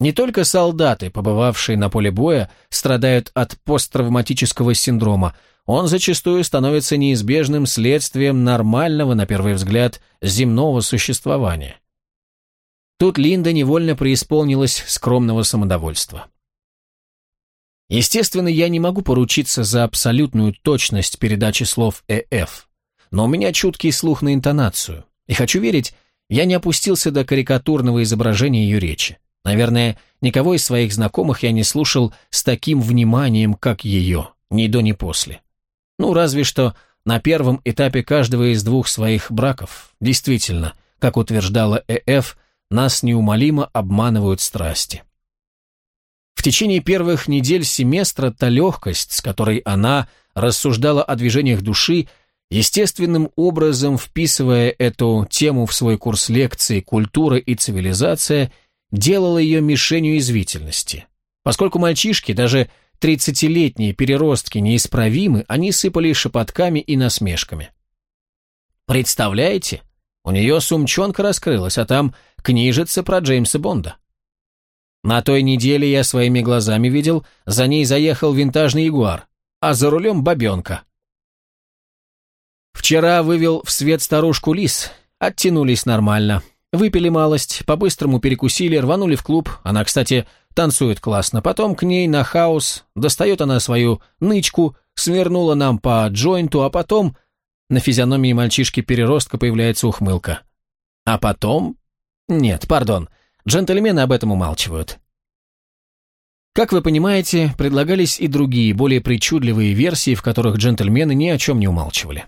Не только солдаты, побывавшие на поле боя, страдают от посттравматического синдрома, он зачастую становится неизбежным следствием нормального, на первый взгляд, земного существования. Тут Линда невольно преисполнилась скромного самодовольства. Естественно, я не могу поручиться за абсолютную точность передачи слов «ЭФ», но у меня чуткий слух на интонацию, и хочу верить, я не опустился до карикатурного изображения ее речи. Наверное, никого из своих знакомых я не слушал с таким вниманием, как ее, ни до, ни после. Ну, разве что на первом этапе каждого из двух своих браков, действительно, как утверждала ЭФ, нас неумолимо обманывают страсти. В течение первых недель семестра та легкость, с которой она рассуждала о движениях души, естественным образом вписывая эту тему в свой курс лекций «Культура и цивилизация», делала ее мишенью извительности. Поскольку мальчишки, даже тридцатилетние переростки неисправимы, они сыпали шепотками и насмешками. Представляете? У нее сумчонка раскрылась, а там книжица про Джеймса Бонда. На той неделе я своими глазами видел, за ней заехал винтажный ягуар, а за рулем бабенка. Вчера вывел в свет старушку Лис, оттянулись нормально. Выпили малость, по-быстрому перекусили, рванули в клуб. Она, кстати, танцует классно. Потом к ней на хаос, достает она свою нычку, свернула нам по джойнту, а потом... На физиономии мальчишки-переростка появляется ухмылка. А потом... Нет, пардон, джентльмены об этом умалчивают. Как вы понимаете, предлагались и другие, более причудливые версии, в которых джентльмены ни о чем не умалчивали.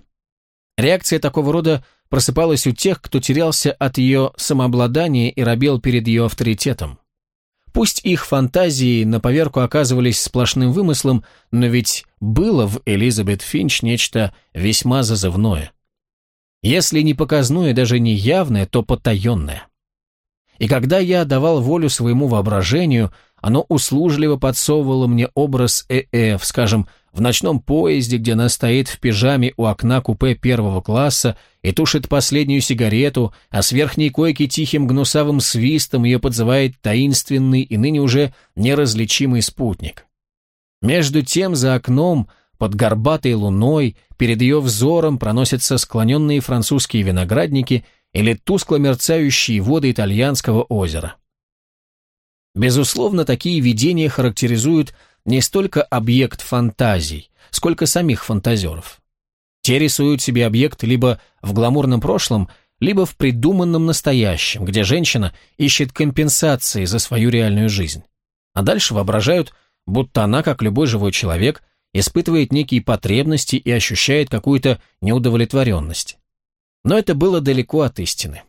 Реакция такого рода просыпалась у тех, кто терялся от ее самообладания и робел перед ее авторитетом. Пусть их фантазии на поверку оказывались сплошным вымыслом, но ведь было в Элизабет Финч нечто весьма зазывное. Если не показное, даже не явное, то потаенное. И когда я давал волю своему воображению, оно услужливо подсовывало мне образ ЭФ, скажем, в ночном поезде, где она стоит в пижаме у окна купе первого класса и тушит последнюю сигарету, а с верхней койки тихим гнусавым свистом ее подзывает таинственный и ныне уже неразличимый спутник. Между тем за окном, под горбатой луной, перед ее взором проносятся склоненные французские виноградники или тускло мерцающие воды итальянского озера. Безусловно, такие видения характеризуют не столько объект фантазий, сколько самих фантазеров. Те рисуют себе объект либо в гламурном прошлом, либо в придуманном настоящем, где женщина ищет компенсации за свою реальную жизнь. А дальше воображают, будто она, как любой живой человек, испытывает некие потребности и ощущает какую-то неудовлетворенность. Но это было далеко от истины.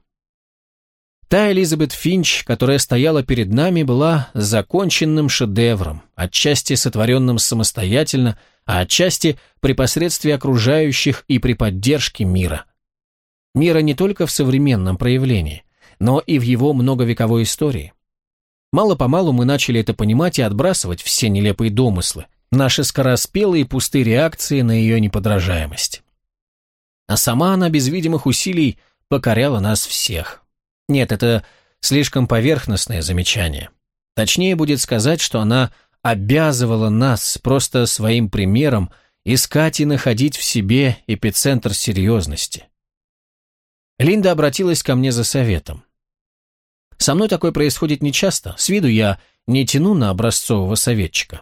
Та Элизабет Финч, которая стояла перед нами, была законченным шедевром, отчасти сотворенным самостоятельно, а отчасти при посредстве окружающих и при поддержке мира. Мира не только в современном проявлении, но и в его многовековой истории. Мало-помалу мы начали это понимать и отбрасывать все нелепые домыслы, наши скороспелые пустые реакции на ее неподражаемость. А сама она без видимых усилий покоряла нас всех. Нет, это слишком поверхностное замечание. Точнее будет сказать, что она обязывала нас просто своим примером искать и находить в себе эпицентр серьезности. Линда обратилась ко мне за советом. Со мной такое происходит нечасто, с виду я не тяну на образцового советчика.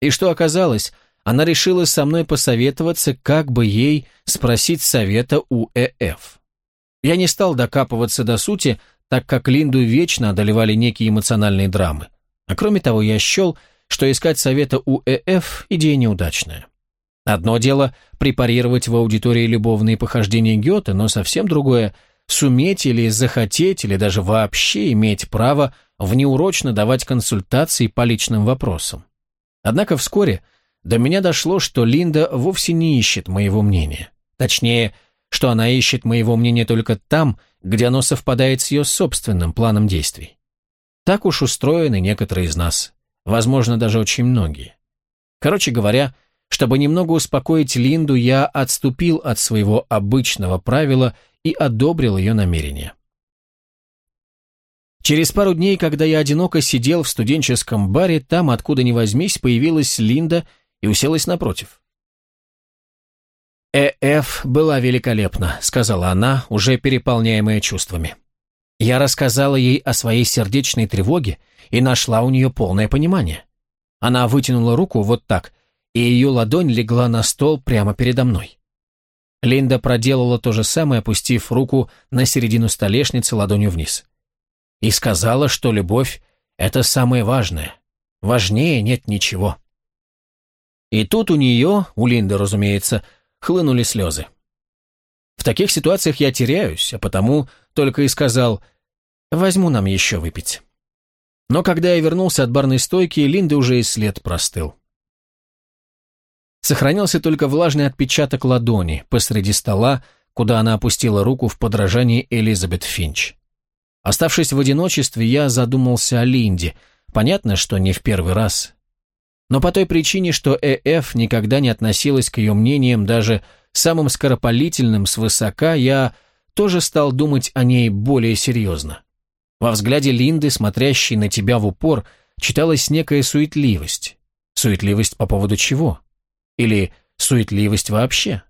И что оказалось, она решила со мной посоветоваться, как бы ей спросить совета у ЭФ. Я не стал докапываться до сути, так как Линду вечно одолевали некие эмоциональные драмы. А кроме того, я счел, что искать совета у ЭФ – идея неудачная. Одно дело – препарировать в аудитории любовные похождения Гёте, но совсем другое – суметь или захотеть, или даже вообще иметь право внеурочно давать консультации по личным вопросам. Однако вскоре до меня дошло, что Линда вовсе не ищет моего мнения. Точнее, что она ищет моего мнения только там, где оно совпадает с ее собственным планом действий. Так уж устроены некоторые из нас, возможно, даже очень многие. Короче говоря, чтобы немного успокоить Линду, я отступил от своего обычного правила и одобрил ее намерение. Через пару дней, когда я одиноко сидел в студенческом баре, там, откуда ни возьмись, появилась Линда и уселась напротив. «ЭФ была великолепна», — сказала она, уже переполняемая чувствами. Я рассказала ей о своей сердечной тревоге и нашла у нее полное понимание. Она вытянула руку вот так, и ее ладонь легла на стол прямо передо мной. Линда проделала то же самое, опустив руку на середину столешницы ладонью вниз. И сказала, что любовь — это самое важное. Важнее нет ничего. И тут у нее, у Линды, разумеется, хлынули слезы. В таких ситуациях я теряюсь, а потому только и сказал «возьму нам еще выпить». Но когда я вернулся от барной стойки, Линды уже и след простыл. Сохранился только влажный отпечаток ладони посреди стола, куда она опустила руку в подражании Элизабет Финч. Оставшись в одиночестве, я задумался о Линде. Понятно, что не в первый раз. Но по той причине, что ЭФ никогда не относилась к ее мнениям даже самым скоропалительным свысока, я тоже стал думать о ней более серьезно. Во взгляде Линды, смотрящей на тебя в упор, читалась некая суетливость. Суетливость по поводу чего? Или суетливость вообще?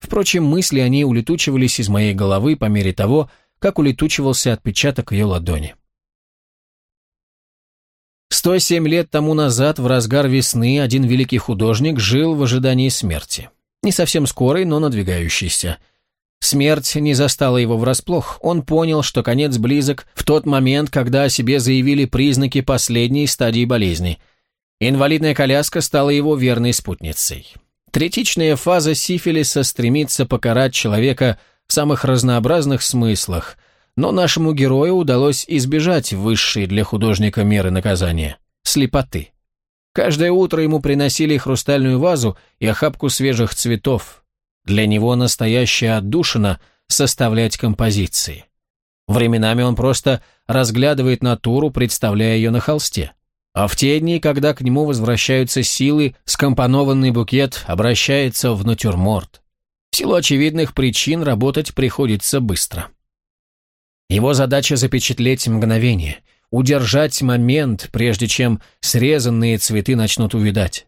Впрочем, мысли о ней улетучивались из моей головы по мере того, как улетучивался отпечаток ее ладони. 107 лет тому назад, в разгар весны, один великий художник жил в ожидании смерти. Не совсем скорой, но надвигающейся. Смерть не застала его врасплох. Он понял, что конец близок в тот момент, когда о себе заявили признаки последней стадии болезни – Инвалидная коляска стала его верной спутницей. Третичная фаза сифилиса стремится покарать человека в самых разнообразных смыслах, но нашему герою удалось избежать высшей для художника меры наказания – слепоты. Каждое утро ему приносили хрустальную вазу и охапку свежих цветов. Для него настоящая отдушина – составлять композиции. Временами он просто разглядывает натуру, представляя ее на холсте. А в те дни, когда к нему возвращаются силы, скомпонованный букет обращается в натюрморт. В силу очевидных причин работать приходится быстро. Его задача запечатлеть мгновение, удержать момент, прежде чем срезанные цветы начнут увидать.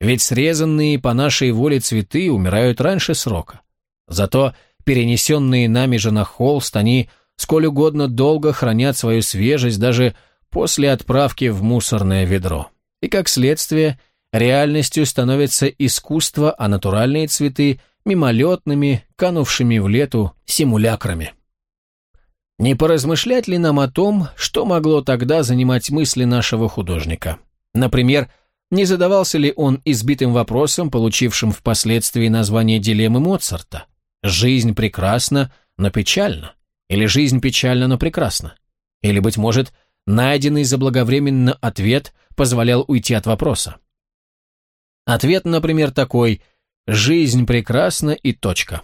Ведь срезанные по нашей воле цветы умирают раньше срока. Зато перенесенные нами же на холст, они сколь угодно долго хранят свою свежесть даже после отправки в мусорное ведро. И как следствие, реальностью становится искусство, а натуральные цветы – мимолетными, канувшими в лету симулякрами. Не поразмышлять ли нам о том, что могло тогда занимать мысли нашего художника? Например, не задавался ли он избитым вопросом, получившим впоследствии название дилеммы Моцарта? «Жизнь прекрасна, но печальна» или «Жизнь печальна, но прекрасна»? Или, быть может, Найденный заблаговременно ответ позволял уйти от вопроса. Ответ, например, такой «Жизнь прекрасна и точка».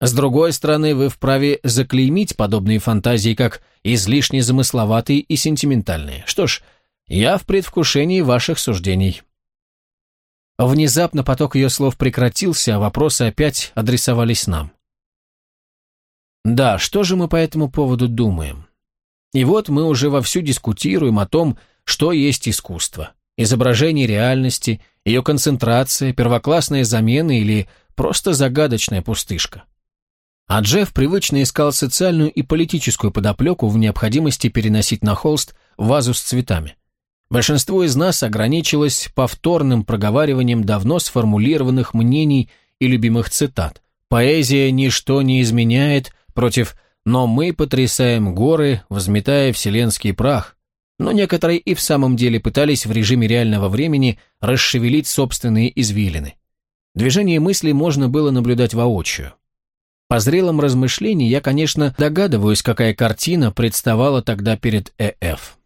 С другой стороны, вы вправе заклеймить подобные фантазии как излишне замысловатые и сентиментальные. Что ж, я в предвкушении ваших суждений. Внезапно поток ее слов прекратился, а вопросы опять адресовались нам. Да, что же мы по этому поводу думаем? И вот мы уже вовсю дискутируем о том, что есть искусство. Изображение реальности, ее концентрация, первоклассная замена или просто загадочная пустышка. А Джефф привычно искал социальную и политическую подоплеку в необходимости переносить на холст вазу с цветами. Большинство из нас ограничилось повторным проговариванием давно сформулированных мнений и любимых цитат. Поэзия ничто не изменяет против но мы потрясаем горы, взметая вселенский прах. Но некоторые и в самом деле пытались в режиме реального времени расшевелить собственные извилины. Движение мысли можно было наблюдать воочию. По зрелом размышлении я, конечно, догадываюсь, какая картина представала тогда перед ЭФ.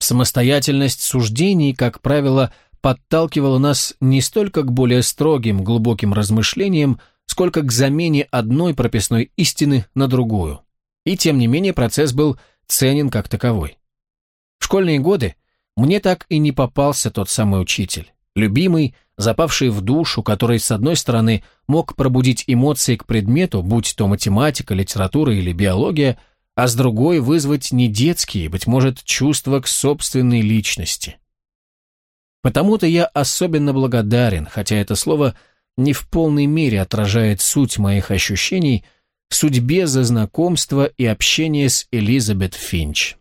Самостоятельность суждений, как правило, подталкивала нас не столько к более строгим, глубоким размышлениям, сколько к замене одной прописной истины на другую. И тем не менее процесс был ценен как таковой. В школьные годы мне так и не попался тот самый учитель, любимый, запавший в душу, который, с одной стороны, мог пробудить эмоции к предмету, будь то математика, литература или биология, а с другой вызвать не детские, быть может, чувства к собственной личности. Потому-то я особенно благодарен, хотя это слово не в полной мере отражает суть моих ощущений, судьбе за знакомство и общение с Элизабет Финч.